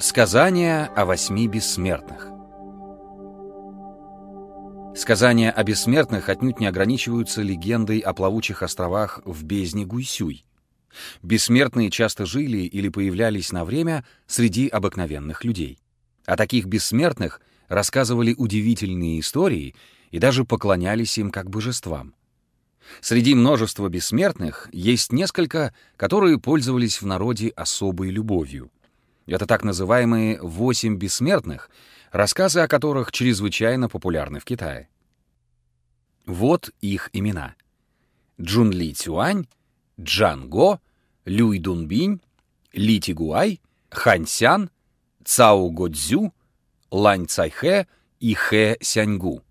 Сказания о восьми бессмертных Сказания о бессмертных отнюдь не ограничиваются легендой о плавучих островах в бездне Гуйсюй. Бессмертные часто жили или появлялись на время среди обыкновенных людей. О таких бессмертных рассказывали удивительные истории и даже поклонялись им как божествам. Среди множества бессмертных есть несколько, которые пользовались в народе особой любовью. Это так называемые «восемь бессмертных», рассказы о которых чрезвычайно популярны в Китае. Вот их имена. Джун Ли Цюань, Джан Го, Люй Дунбинь, Ли Тигуай, Хань Сян, Цао Годзю, Лань Цайхэ и Хэ Сяньгу.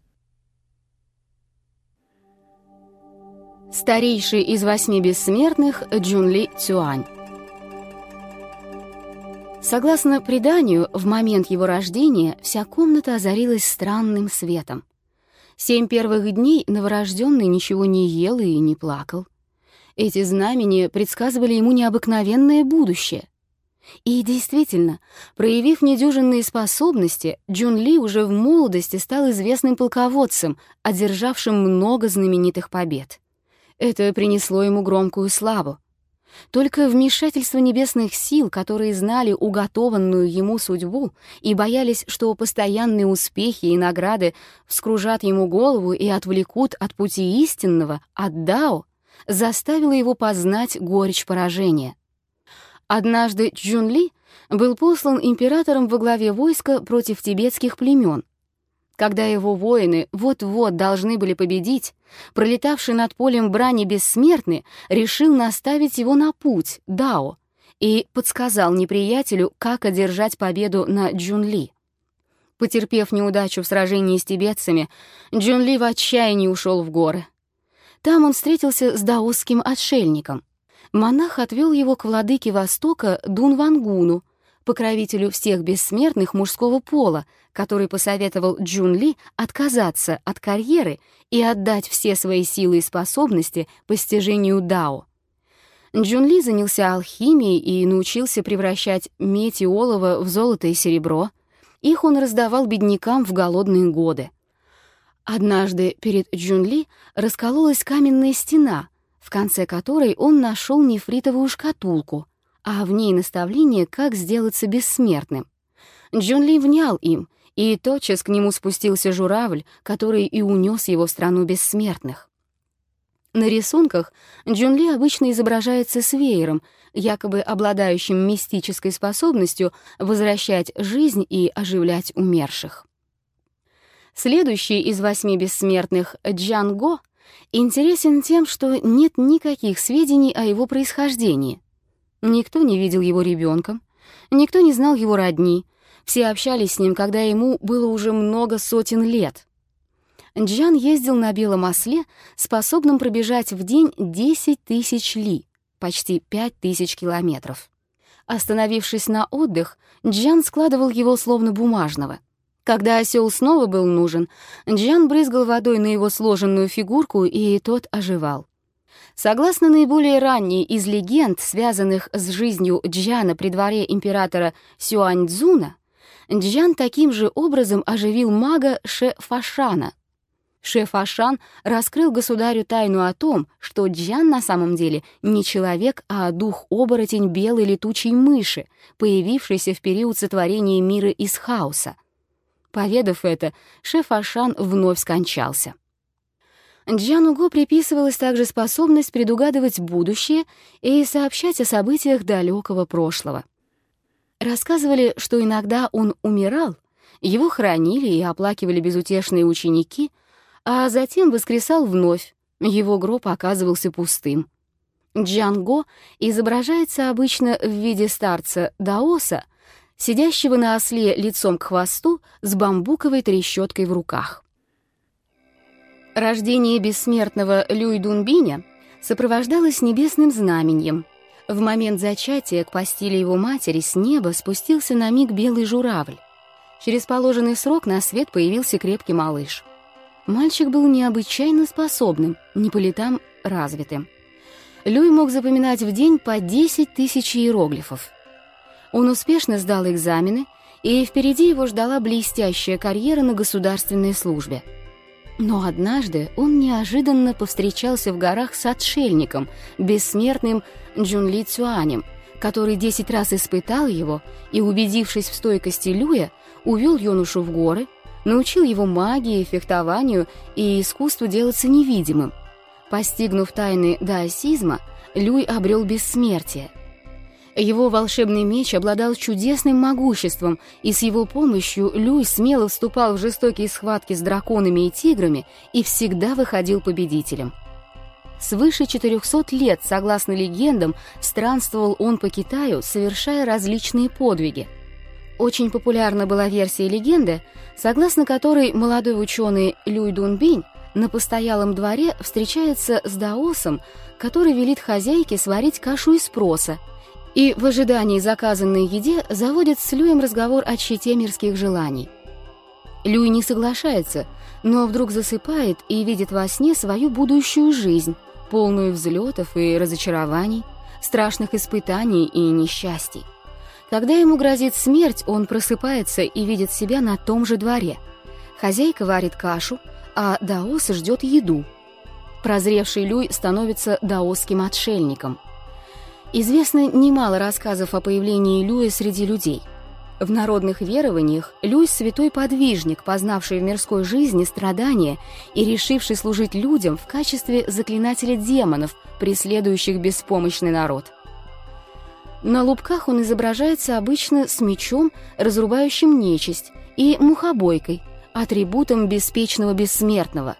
Старейший из восьми бессмертных Джунли Цюань. Согласно преданию, в момент его рождения вся комната озарилась странным светом. Семь первых дней новорожденный ничего не ел и не плакал. Эти знамения предсказывали ему необыкновенное будущее. И действительно, проявив недюжинные способности, Джун Ли уже в молодости стал известным полководцем, одержавшим много знаменитых побед. Это принесло ему громкую славу. Только вмешательство небесных сил, которые знали уготованную ему судьбу и боялись, что постоянные успехи и награды вскружат ему голову и отвлекут от пути истинного, от Дао, заставило его познать горечь поражения. Однажды Джунли был послан императором во главе войска против тибетских племен, когда его воины вот-вот должны были победить, пролетавший над полем брани бессмертный решил наставить его на путь, Дао, и подсказал неприятелю, как одержать победу на Джунли. Потерпев неудачу в сражении с тибетцами, Джунли в отчаянии ушел в горы. Там он встретился с даосским отшельником. Монах отвел его к владыке Востока Дунвангуну, покровителю всех бессмертных мужского пола, который посоветовал Джун Ли отказаться от карьеры и отдать все свои силы и способности постижению Дао. Джун Ли занялся алхимией и научился превращать медь и олово в золото и серебро. Их он раздавал беднякам в голодные годы. Однажды перед Джун Ли раскололась каменная стена, в конце которой он нашел нефритовую шкатулку — а в ней наставление, как сделаться бессмертным. Джун Ли внял им, и тотчас к нему спустился журавль, который и унес его в страну бессмертных. На рисунках Джун Ли обычно изображается с веером, якобы обладающим мистической способностью возвращать жизнь и оживлять умерших. Следующий из восьми бессмертных, Джан Го, интересен тем, что нет никаких сведений о его происхождении. Никто не видел его ребенком, никто не знал его родни, все общались с ним, когда ему было уже много сотен лет. Джан ездил на белом осле, способном пробежать в день 10 тысяч ли, почти 5 тысяч километров. Остановившись на отдых, Джан складывал его словно бумажного. Когда осел снова был нужен, Джан брызгал водой на его сложенную фигурку, и тот оживал. Согласно наиболее ранней из легенд, связанных с жизнью Джана при дворе императора Сюаньцзуна, Джан таким же образом оживил мага Ше Фашана. Ше Фашан раскрыл государю тайну о том, что Джан на самом деле не человек, а дух-оборотень белой летучей мыши, появившийся в период сотворения мира из хаоса. Поведав это, Ше Фашан вновь скончался. Джану Го приписывалась также способность предугадывать будущее и сообщать о событиях далекого прошлого. Рассказывали, что иногда он умирал, его хранили и оплакивали безутешные ученики, а затем воскресал вновь, его гроб оказывался пустым. Джанго изображается обычно в виде старца Даоса, сидящего на осле лицом к хвосту с бамбуковой трещоткой в руках. Рождение бессмертного Люй Дунбиня сопровождалось небесным знаменем. В момент зачатия к постели его матери с неба спустился на миг белый журавль. Через положенный срок на свет появился крепкий малыш. Мальчик был необычайно способным, не по летам развитым. Люй мог запоминать в день по 10 тысяч иероглифов. Он успешно сдал экзамены, и впереди его ждала блестящая карьера на государственной службе. Но однажды он неожиданно повстречался в горах с отшельником, бессмертным Джунли Цюанем, который десять раз испытал его и, убедившись в стойкости Люя, увел юношу в горы, научил его магии, фехтованию и искусству делаться невидимым. Постигнув тайны даосизма, Люй обрел бессмертие. Его волшебный меч обладал чудесным могуществом, и с его помощью Люй смело вступал в жестокие схватки с драконами и тиграми и всегда выходил победителем. Свыше 400 лет, согласно легендам, странствовал он по Китаю, совершая различные подвиги. Очень популярна была версия легенды, согласно которой молодой ученый Люй Дунбинь на постоялом дворе встречается с даосом, который велит хозяйке сварить кашу из проса, и в ожидании заказанной еде заводит с Люем разговор о щите мирских желаний. Люй не соглашается, но вдруг засыпает и видит во сне свою будущую жизнь, полную взлетов и разочарований, страшных испытаний и несчастий. Когда ему грозит смерть, он просыпается и видит себя на том же дворе. Хозяйка варит кашу, а Даос ждет еду. Прозревший Люй становится даосским отшельником. Известно немало рассказов о появлении Люя среди людей. В народных верованиях Люй — святой подвижник, познавший в мирской жизни страдания и решивший служить людям в качестве заклинателя демонов, преследующих беспомощный народ. На лубках он изображается обычно с мечом, разрубающим нечисть, и мухобойкой — атрибутом беспечного бессмертного.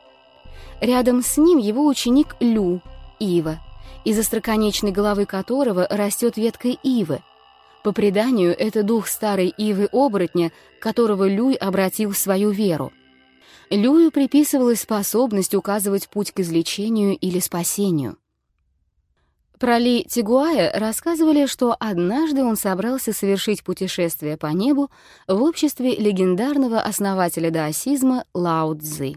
Рядом с ним его ученик Лю, Ива, из остроконечной головы которого растет ветка ивы. По преданию, это дух старой ивы-оборотня, которого Люй обратил в свою веру. Люю приписывалась способность указывать путь к излечению или спасению. Про Ли Тигуая рассказывали, что однажды он собрался совершить путешествие по небу в обществе легендарного основателя даосизма Лао Цзы.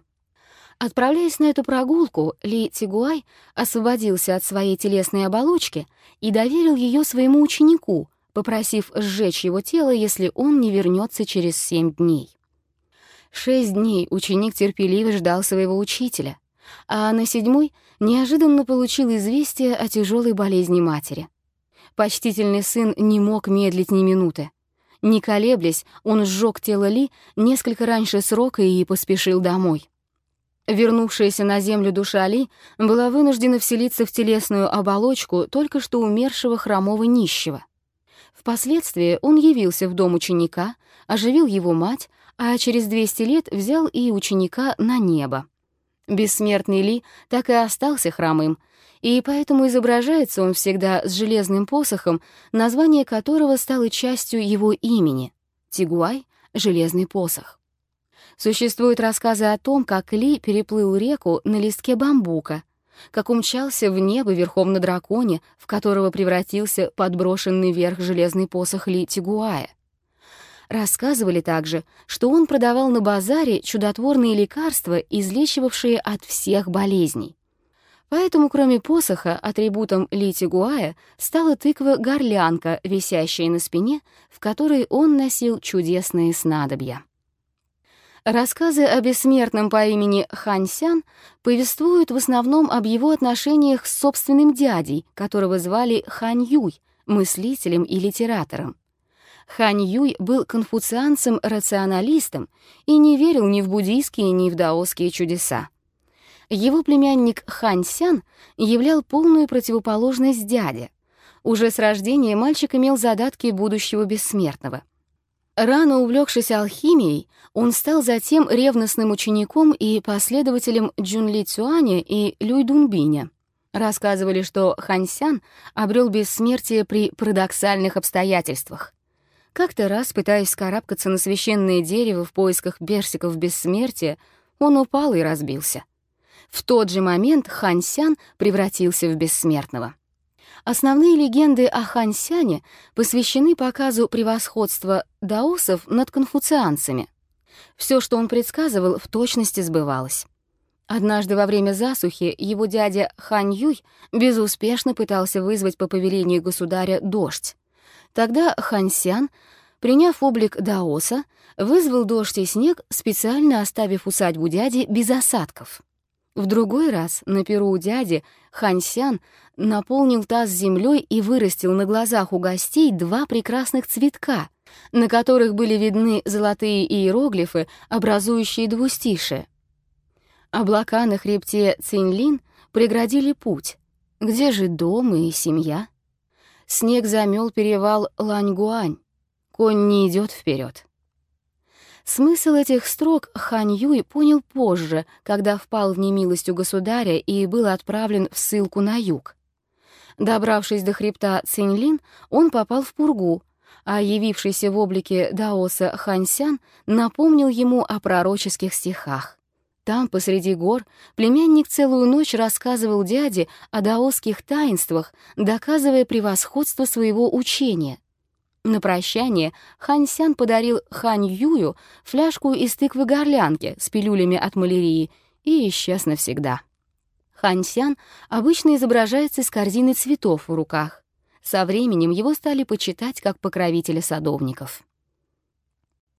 Отправляясь на эту прогулку, Ли Тигуай освободился от своей телесной оболочки и доверил ее своему ученику, попросив сжечь его тело, если он не вернется через семь дней. Шесть дней ученик терпеливо ждал своего учителя, а на седьмой — неожиданно получил известие о тяжелой болезни матери. Почтительный сын не мог медлить ни минуты. Не колеблясь, он сжег тело Ли несколько раньше срока и поспешил домой. Вернувшаяся на землю душа Ли была вынуждена вселиться в телесную оболочку только что умершего хромого нищего. Впоследствии он явился в дом ученика, оживил его мать, а через 200 лет взял и ученика на небо. Бессмертный Ли так и остался хромым, и поэтому изображается он всегда с железным посохом, название которого стало частью его имени — Тигуай — железный посох. Существуют рассказы о том, как Ли переплыл реку на листке бамбука, как умчался в небо верхом на драконе, в которого превратился подброшенный вверх железный посох Ли Тигуая. Рассказывали также, что он продавал на базаре чудотворные лекарства, излечивавшие от всех болезней. Поэтому, кроме посоха, атрибутом Ли Тигуая стала тыква-горлянка, висящая на спине, в которой он носил чудесные снадобья. Рассказы о бессмертном по имени Хань Сян повествуют в основном об его отношениях с собственным дядей, которого звали Хань Юй, мыслителем и литератором. Хань Юй был конфуцианцем-рационалистом и не верил ни в буддийские, ни в даосские чудеса. Его племянник Хань Сян являл полную противоположность дяде. Уже с рождения мальчик имел задатки будущего бессмертного. Рано увлекшись алхимией, он стал затем ревностным учеником и последователем Джунли Цюаня и Люй Дунбиня. Рассказывали, что Хань Сян обрел бессмертие при парадоксальных обстоятельствах. Как-то раз, пытаясь скарабкаться на священное дерево в поисках берсиков бессмертия, он упал и разбился. В тот же момент Хань Сян превратился в бессмертного. Основные легенды о Хань Сяне посвящены показу превосходства даосов над конфуцианцами. Все, что он предсказывал, в точности сбывалось. Однажды во время засухи его дядя Хань Юй безуспешно пытался вызвать по повелению государя дождь. Тогда Хансян, приняв облик Даоса, вызвал дождь и снег, специально оставив усадьбу дяди без осадков. В другой раз на перу у дяди Хансян наполнил таз землей и вырастил на глазах у гостей два прекрасных цветка, на которых были видны золотые иероглифы, образующие двустишие. Облака на хребте Цинлин преградили путь. Где же дом и семья? Снег замел перевал Ланьгуань. Конь не идет вперед. Смысл этих строк Хань Юй понял позже, когда впал в немилость у государя и был отправлен в ссылку на юг. Добравшись до хребта Цинлин, он попал в пургу, а явившийся в облике даоса Ханьсян напомнил ему о пророческих стихах. Там, посреди гор, племянник целую ночь рассказывал дяде о даосских таинствах, доказывая превосходство своего учения. На прощание Хань Сян подарил Хань Юю фляжку из тыквы-горлянки с пилюлями от малярии и исчез навсегда. Хань Сян обычно изображается с корзиной цветов в руках. Со временем его стали почитать как покровителя садовников.